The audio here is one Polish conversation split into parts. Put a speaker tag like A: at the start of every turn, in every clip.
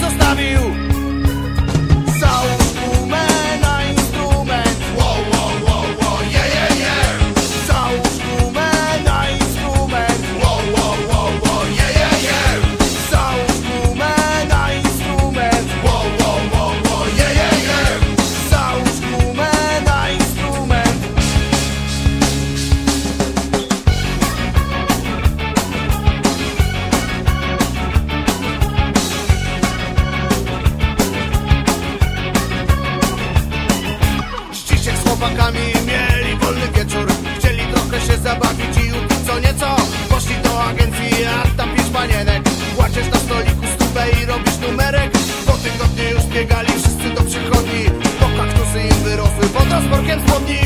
A: zostawił. biegali wszyscy do przychodni. Po kaktusy im wyrosły,
B: woda z workiem spodni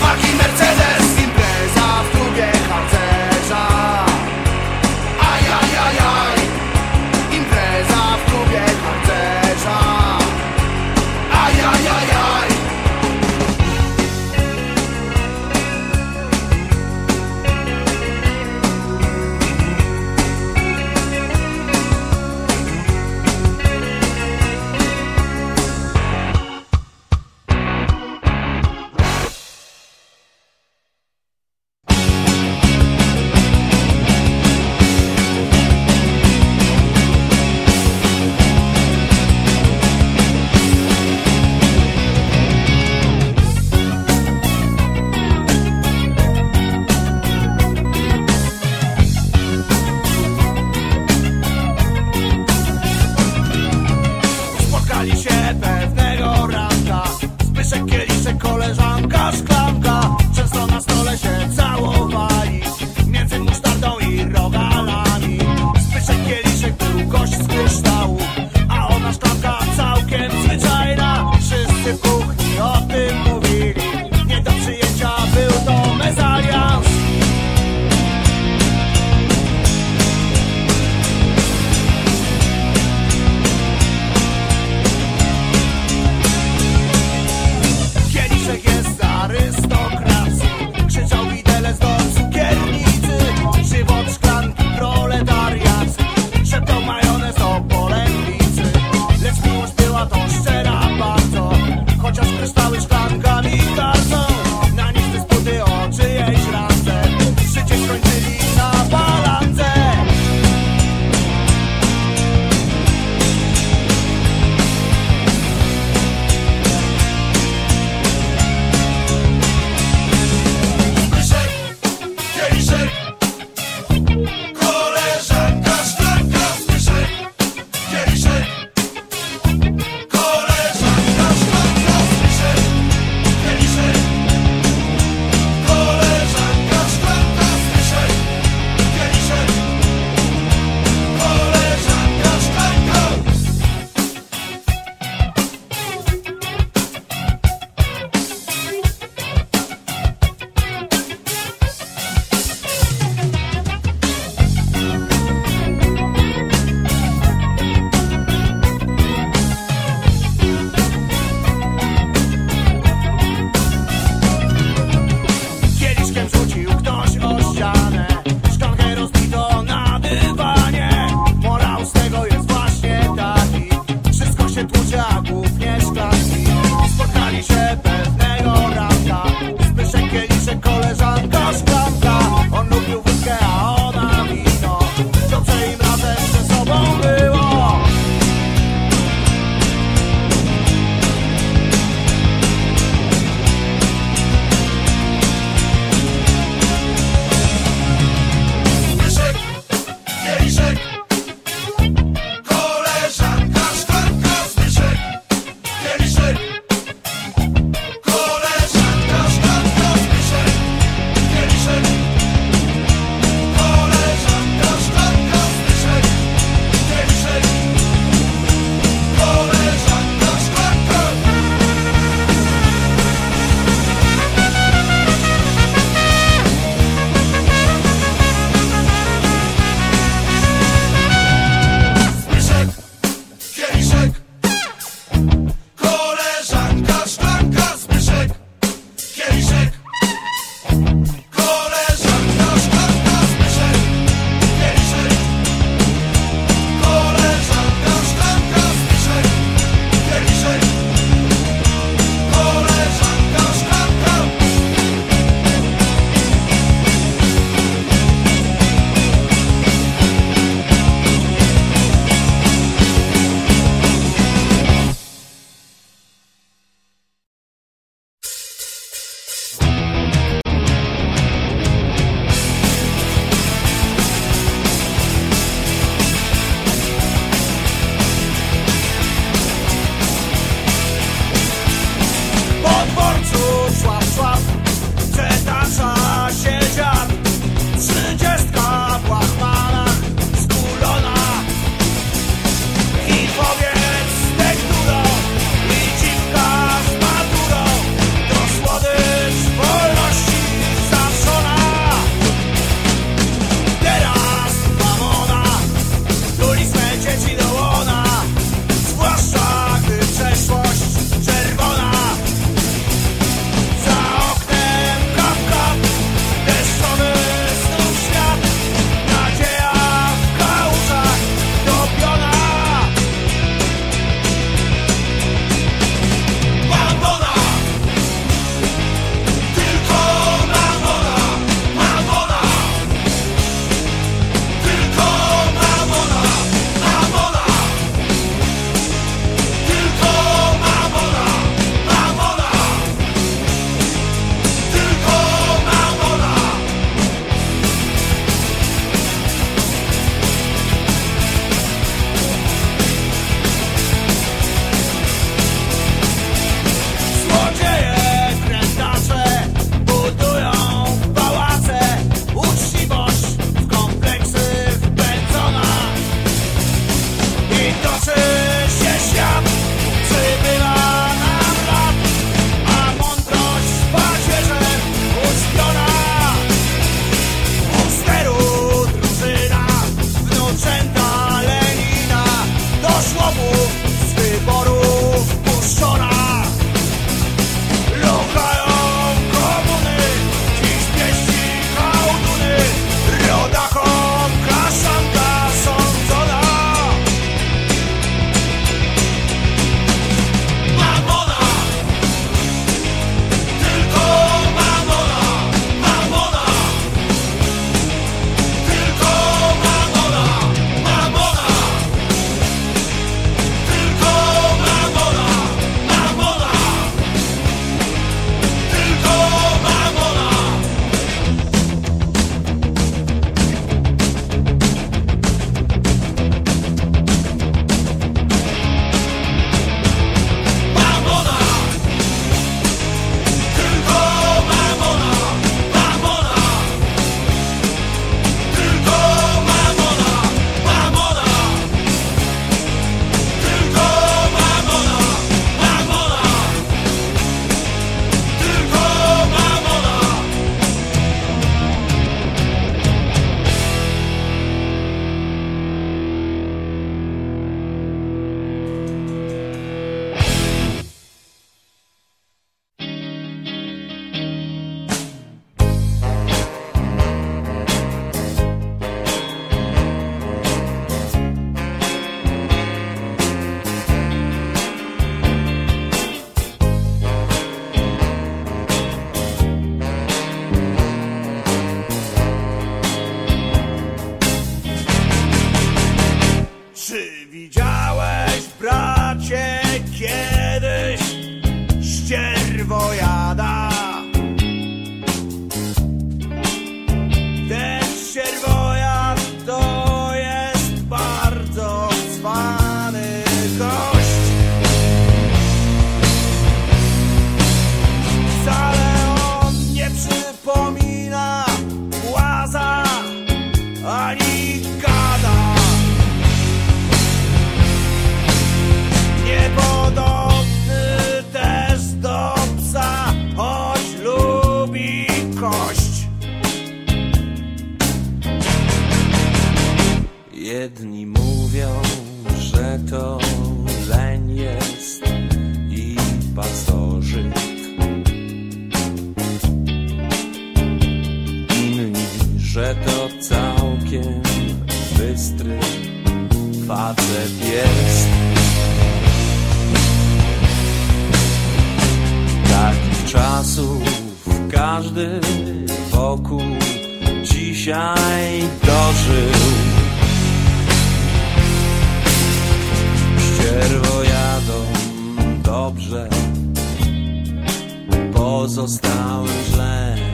A: fucking mercenarii że to całkiem bystry facet jest. Takich czasów każdy wokół dzisiaj dożył.
B: Ścierwo jadą dobrze, pozostały
C: źle.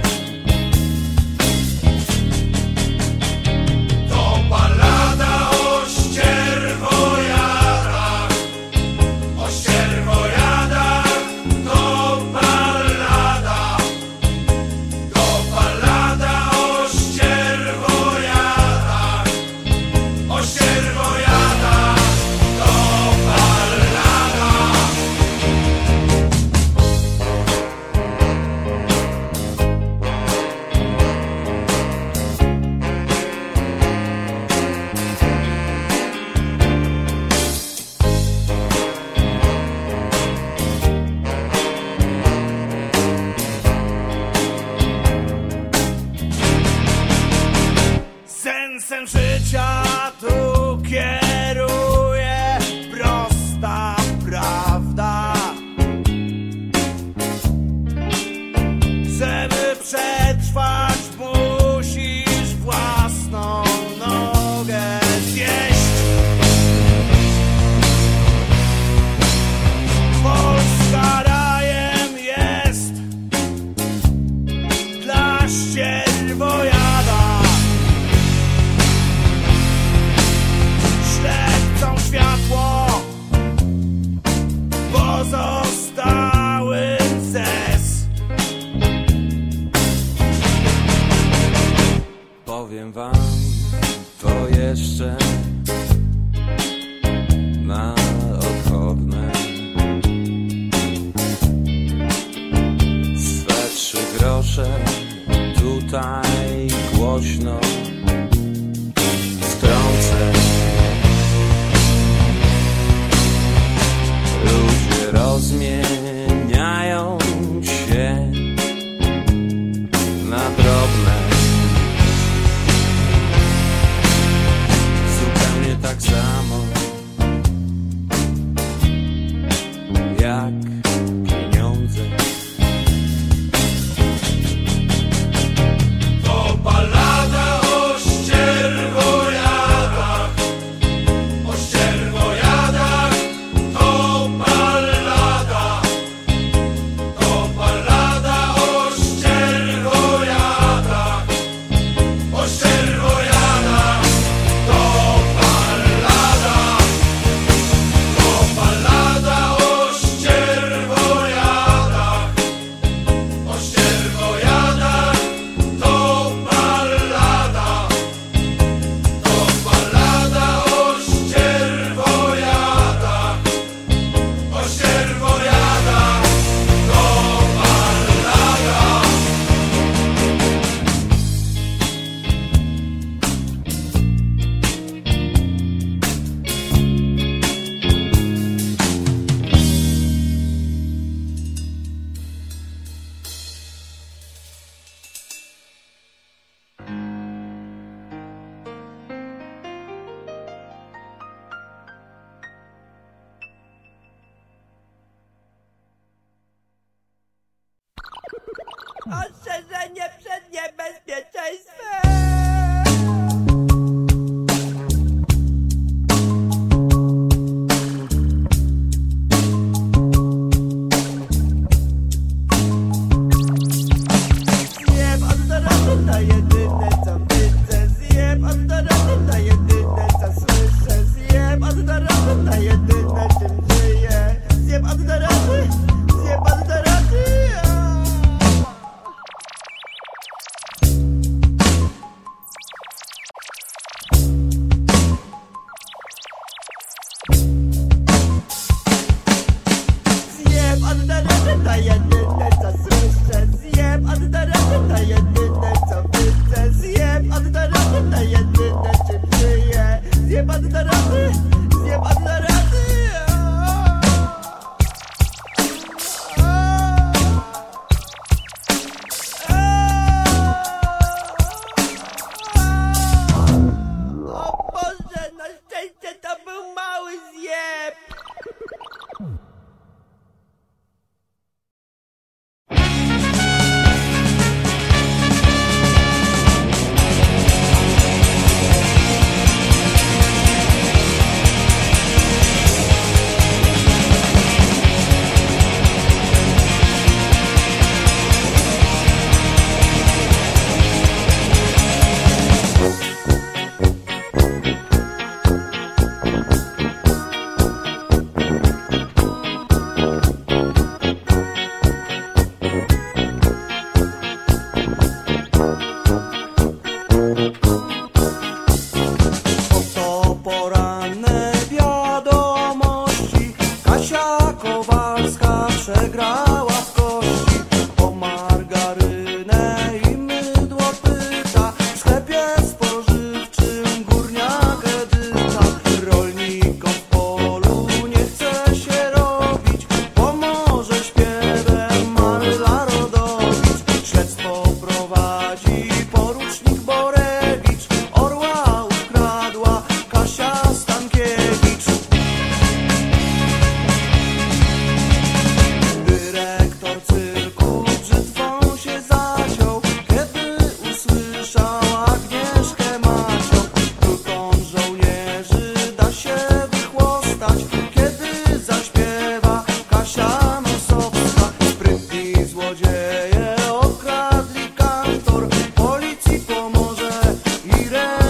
C: Emotional.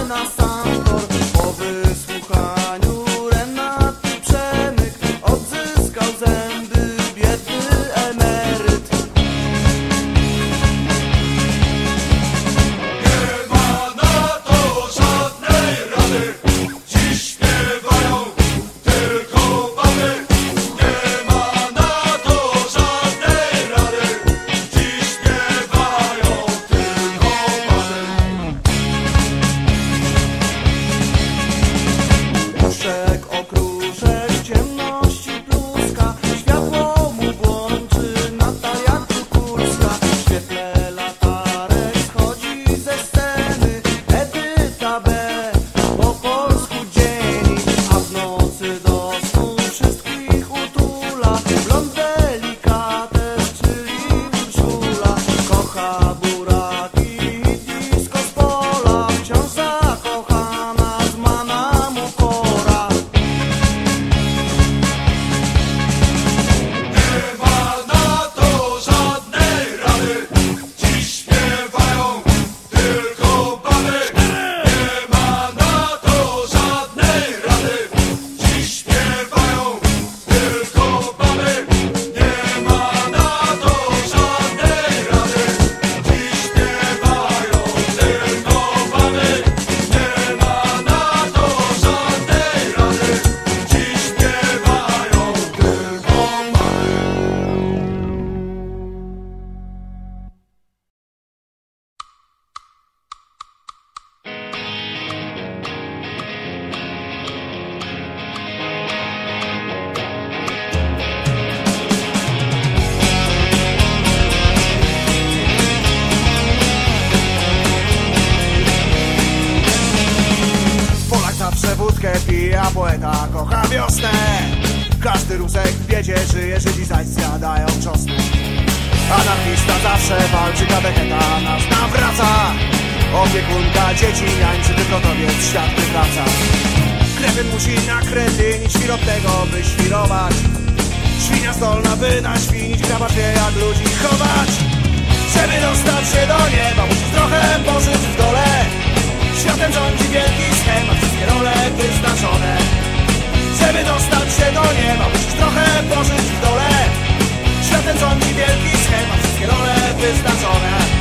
A: nossa wraca. Musi nakretynić Świr od
D: tego by świrować Świnia zdolna by naświnić Grabarz wie jak ludzi chować. Żeby dostać się do nieba Musisz trochę pożyć w dole. Światem rządzi wielki schemat Wszystkie role wyznaczone. Żeby dostać się do nieba Musisz trochę pożyć w dole. Światem rządzi wielki schemat Wszystkie role wyznaczone.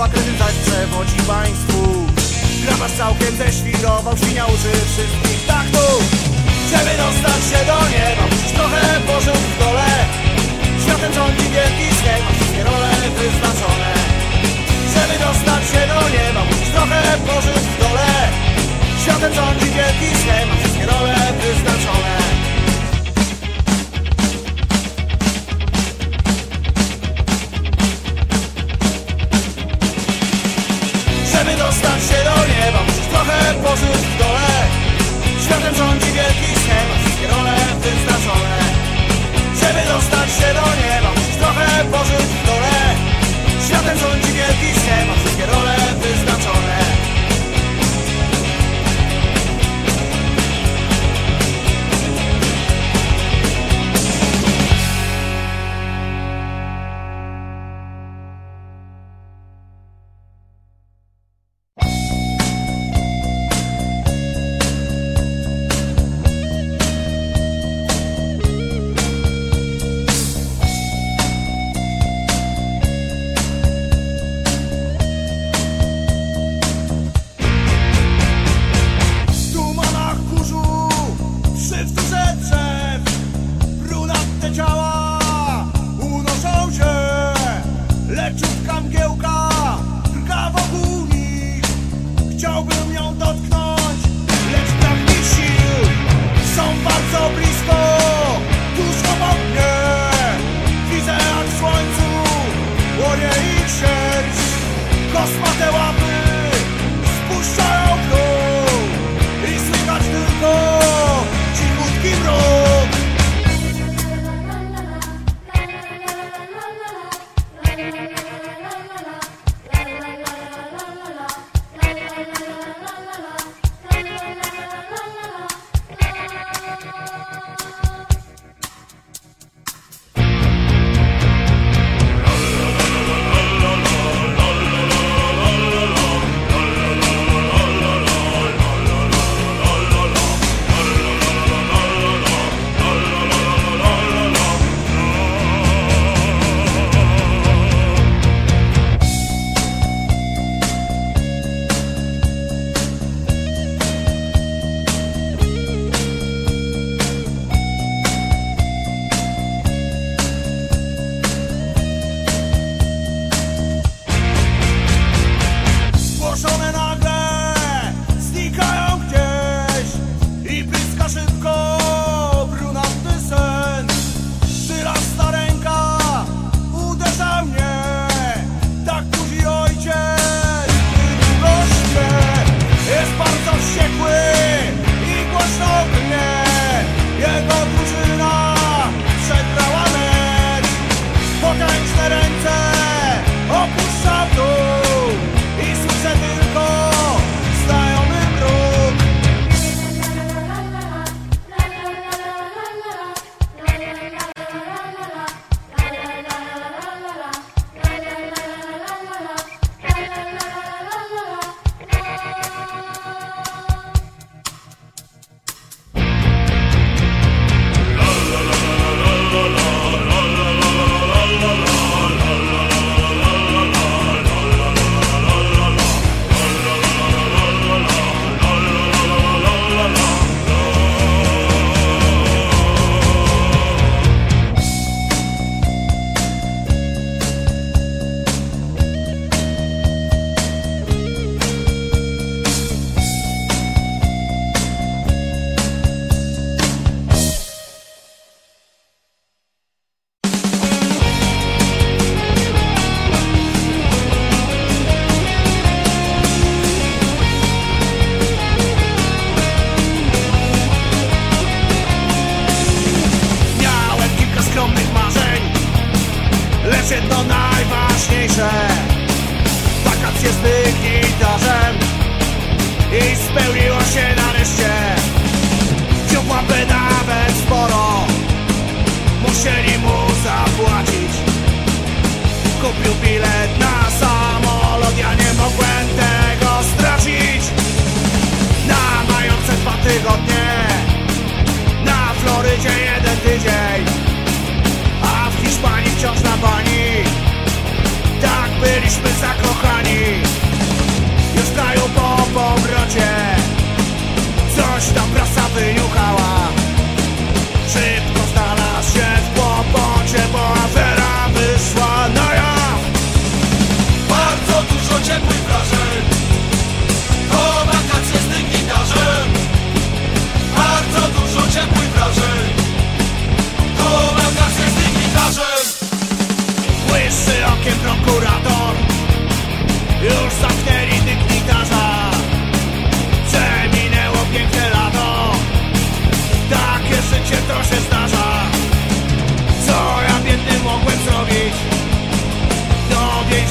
A: A kredyt zaś przewodzi państwu. Grabarz całkiem ześwirował, świnia uczy wszystkich taktów Żeby dostać się do nieba, musisz trochę pożyć w dole. Światem rządzi wielki schem, a wszystkie role wyznaczone. Żeby dostać się do nieba, musisz trochę pożyć w dole. Światem rządzi wielki schem, a wszystkie role wyznaczone pożyć w dole. Światem rządzi wielki wszystkie role wyznaczone. Żeby dostać się do nieba, musisz trochę pożyć w dole. Światem rządzi wielki a wszystkie role A w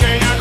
A: Yeah.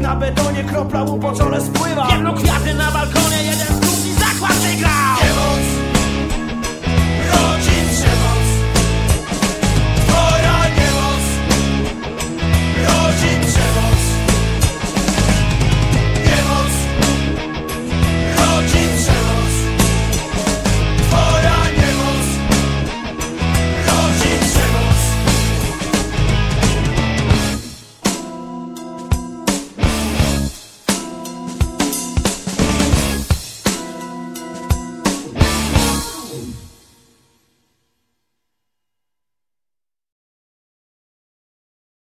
A: Na
E: betonie, kropla mu